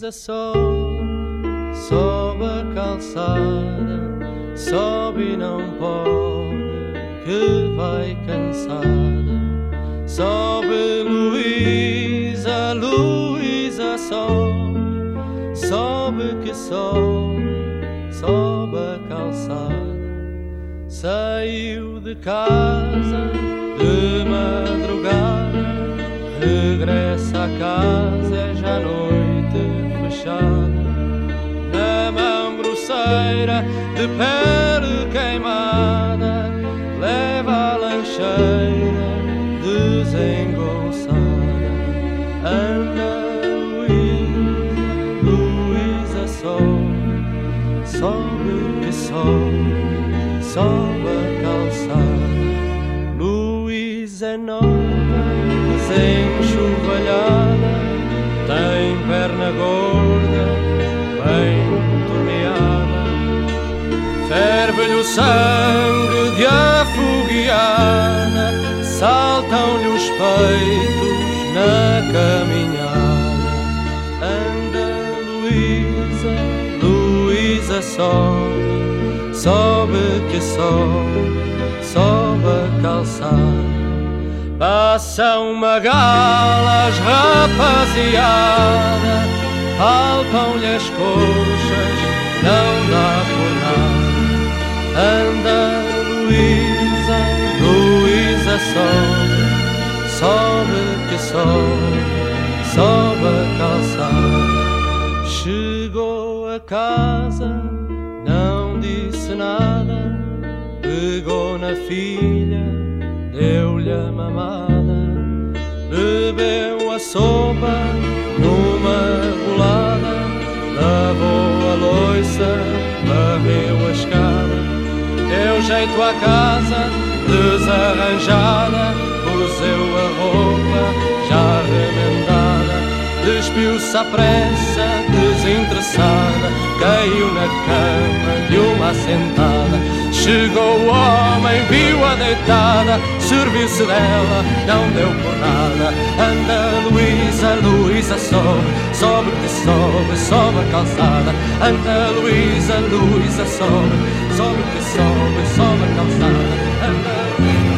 Luísa sobe, sobe a calçada, sobe e não pode, que vai cansada. Sobe Luísa, Luísa sobe, sobe que sobe, sobe a calçada. Saiu de casa de madrugada, regressa a casa é já noite de pele queimada, leva a lancheira desengonçada. Anda, Luísa, Luísa, sobe, sobe que sobe, sobe a calçada. Luísa é nova, desenxovalhada, tem perna gorda, Ferve-lhe o sangue de afogueada, saltam-lhe os peitos na caminhada. Anda, Luísa, Luísa, sobe, sobe que sobe, sobe a calçada. Passam magalas, rapaziada, palpam-lhe as coxas, não dá sobe, que sobe, sobe a calçada. Chegou a casa, não disse nada, pegou na filha, deu-lhe a mamada, bebeu a sopa numa bolada, lavou a loiça, varreu a escada, deu jeito à casa desarranjada, despiu-se à pressa, desinteressada, caiu na cama de uma assentada. Chegou o homem, viu-a deitada, serviu-se dela, não deu por nada. Anda, Luísa, Luísa, sobe, sobe que sobe, sobe a calçada. Anda, Luísa, Luísa, sobe, sobe que sobe, sobe a calçada. Anda,